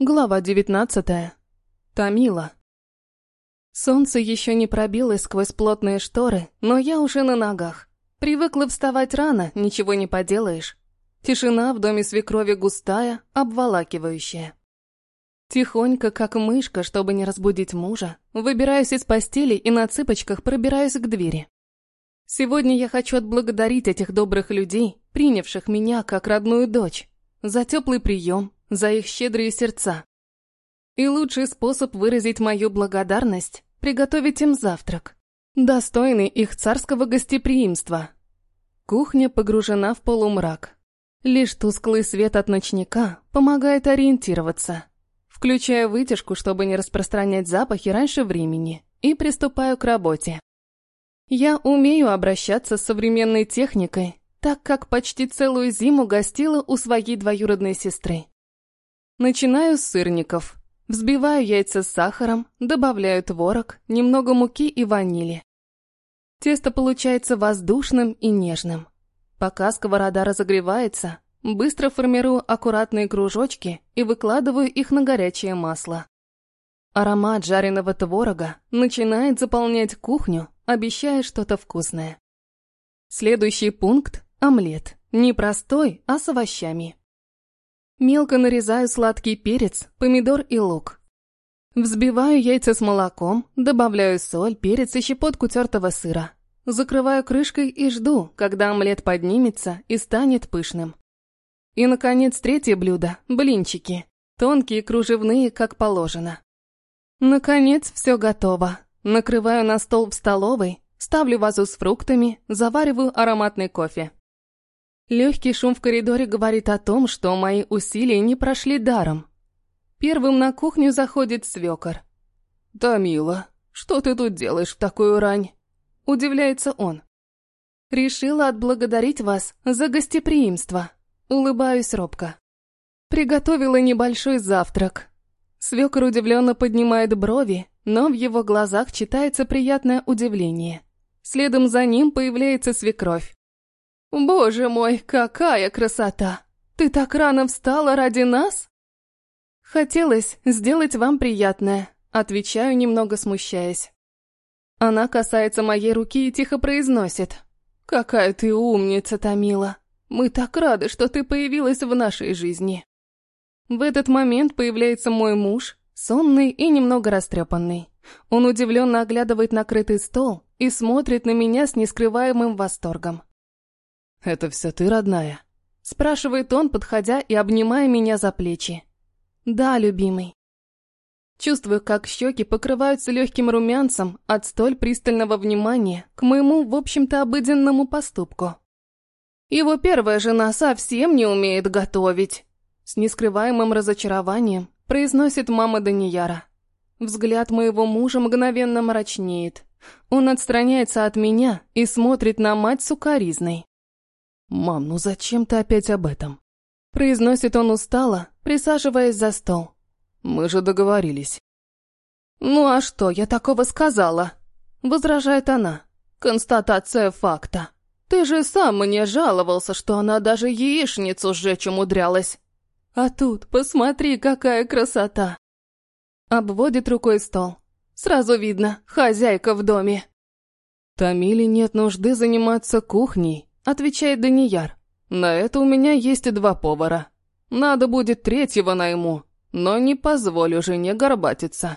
Глава девятнадцатая. Тамила. Солнце еще не пробилось сквозь плотные шторы, но я уже на ногах. Привыкла вставать рано, ничего не поделаешь. Тишина в доме свекрови густая, обволакивающая. Тихонько, как мышка, чтобы не разбудить мужа, выбираюсь из постели и на цыпочках пробираюсь к двери. Сегодня я хочу отблагодарить этих добрых людей, принявших меня как родную дочь, за теплый прием, за их щедрые сердца. И лучший способ выразить мою благодарность – приготовить им завтрак, достойный их царского гостеприимства. Кухня погружена в полумрак. Лишь тусклый свет от ночника помогает ориентироваться. Включаю вытяжку, чтобы не распространять запахи раньше времени, и приступаю к работе. Я умею обращаться с современной техникой, так как почти целую зиму гостила у своей двоюродной сестры. Начинаю с сырников. Взбиваю яйца с сахаром, добавляю творог, немного муки и ванили. Тесто получается воздушным и нежным. Пока сковорода разогревается, быстро формирую аккуратные кружочки и выкладываю их на горячее масло. Аромат жареного творога начинает заполнять кухню, обещая что-то вкусное. Следующий пункт – омлет. Не простой, а с овощами. Мелко нарезаю сладкий перец, помидор и лук. Взбиваю яйца с молоком, добавляю соль, перец и щепотку тертого сыра. Закрываю крышкой и жду, когда омлет поднимется и станет пышным. И, наконец, третье блюдо – блинчики. Тонкие, кружевные, как положено. Наконец, все готово. Накрываю на стол в столовой, ставлю вазу с фруктами, завариваю ароматный кофе. Легкий шум в коридоре говорит о том, что мои усилия не прошли даром. Первым на кухню заходит свекор. «Тамила, что ты тут делаешь в такую рань?» Удивляется он. «Решила отблагодарить вас за гостеприимство». Улыбаюсь робко. Приготовила небольшой завтрак. Свекор удивленно поднимает брови, но в его глазах читается приятное удивление. Следом за ним появляется свекровь. «Боже мой, какая красота! Ты так рано встала ради нас?» «Хотелось сделать вам приятное», — отвечаю, немного смущаясь. Она касается моей руки и тихо произносит. «Какая ты умница, Тамила! Мы так рады, что ты появилась в нашей жизни!» В этот момент появляется мой муж, сонный и немного растрепанный. Он удивленно оглядывает накрытый стол и смотрит на меня с нескрываемым восторгом. «Это все ты, родная?» Спрашивает он, подходя и обнимая меня за плечи. «Да, любимый». Чувствую, как щеки покрываются легким румянцем от столь пристального внимания к моему, в общем-то, обыденному поступку. Его первая жена совсем не умеет готовить. С нескрываемым разочарованием произносит мама Данияра. Взгляд моего мужа мгновенно мрачнеет. Он отстраняется от меня и смотрит на мать сукаризной. «Мам, ну зачем ты опять об этом?» Произносит он устало, присаживаясь за стол. «Мы же договорились». «Ну а что я такого сказала?» Возражает она. «Констатация факта. Ты же сам мне жаловался, что она даже яичницу сжечь умудрялась. А тут, посмотри, какая красота!» Обводит рукой стол. Сразу видно, хозяйка в доме. Тамиле нет нужды заниматься кухней, Отвечает Данияр. На это у меня есть два повара. Надо будет третьего найму, но не позволю жене горбатиться.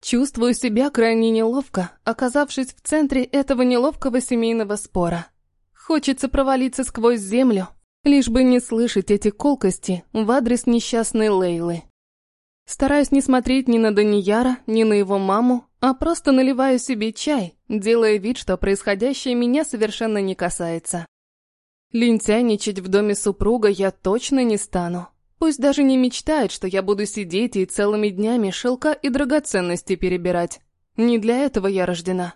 Чувствую себя крайне неловко, оказавшись в центре этого неловкого семейного спора. Хочется провалиться сквозь землю, лишь бы не слышать эти колкости в адрес несчастной Лейлы. Стараюсь не смотреть ни на Данияра, ни на его маму, а просто наливаю себе чай, делая вид, что происходящее меня совершенно не касается. Лентяничать в доме супруга я точно не стану. Пусть даже не мечтает, что я буду сидеть и целыми днями шелка и драгоценности перебирать. Не для этого я рождена.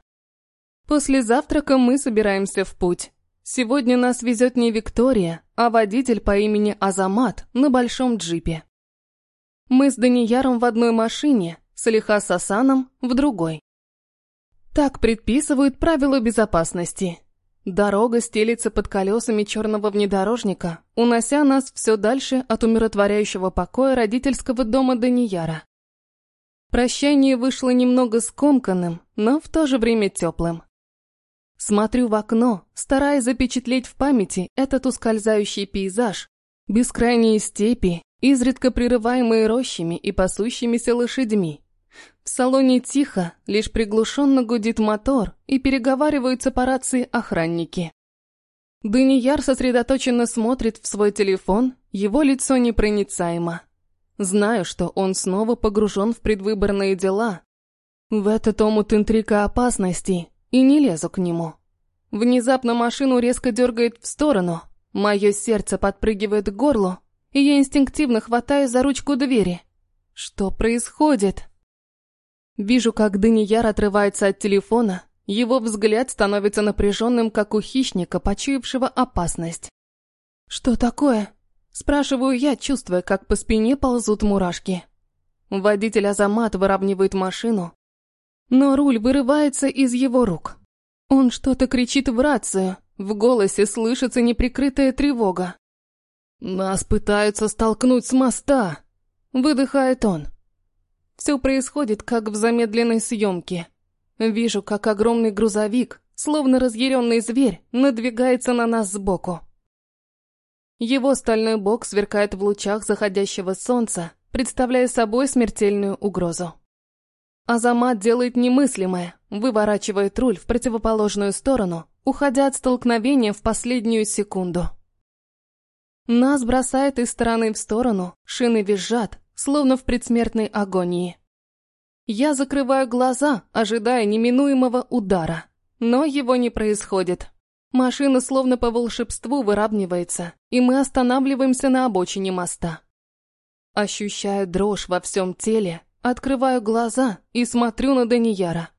После завтрака мы собираемся в путь. Сегодня нас везет не Виктория, а водитель по имени Азамат на большом джипе. Мы с Данияром в одной машине, Салиха с Асаном в другой. Так предписывают правила безопасности. Дорога стелится под колесами черного внедорожника, унося нас все дальше от умиротворяющего покоя родительского дома Данияра. Прощание вышло немного скомканным, но в то же время теплым. Смотрю в окно, стараясь запечатлеть в памяти этот ускользающий пейзаж, бескрайние степи, изредка прерываемые рощами и пасущимися лошадьми. В салоне тихо, лишь приглушенно гудит мотор и переговариваются по рации охранники. Данияр сосредоточенно смотрит в свой телефон, его лицо непроницаемо. Знаю, что он снова погружен в предвыборные дела. В этот омут интриг и опасностей, и не лезу к нему. Внезапно машину резко дергает в сторону, мое сердце подпрыгивает к горлу, и я инстинктивно хватаю за ручку двери. Что происходит? Вижу, как Данияр отрывается от телефона, его взгляд становится напряженным, как у хищника, почуявшего опасность. «Что такое?» Спрашиваю я, чувствуя, как по спине ползут мурашки. Водитель Азамат выравнивает машину, но руль вырывается из его рук. Он что-то кричит в рацию, в голосе слышится неприкрытая тревога. «Нас пытаются столкнуть с моста!» — выдыхает он. Все происходит, как в замедленной съемке. Вижу, как огромный грузовик, словно разъяренный зверь, надвигается на нас сбоку. Его стальной бок сверкает в лучах заходящего солнца, представляя собой смертельную угрозу. Азамат делает немыслимое, выворачивает руль в противоположную сторону, уходя от столкновения в последнюю секунду. Нас бросает из стороны в сторону, шины визжат, словно в предсмертной агонии. Я закрываю глаза, ожидая неминуемого удара. Но его не происходит. Машина словно по волшебству выравнивается, и мы останавливаемся на обочине моста. Ощущаю дрожь во всем теле, открываю глаза и смотрю на Данияра.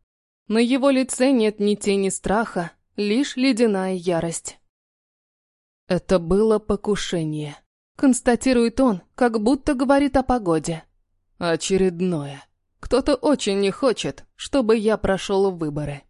На его лице нет ни тени страха, лишь ледяная ярость. Это было покушение. Констатирует он, как будто говорит о погоде. Очередное. Кто-то очень не хочет, чтобы я прошел выборы.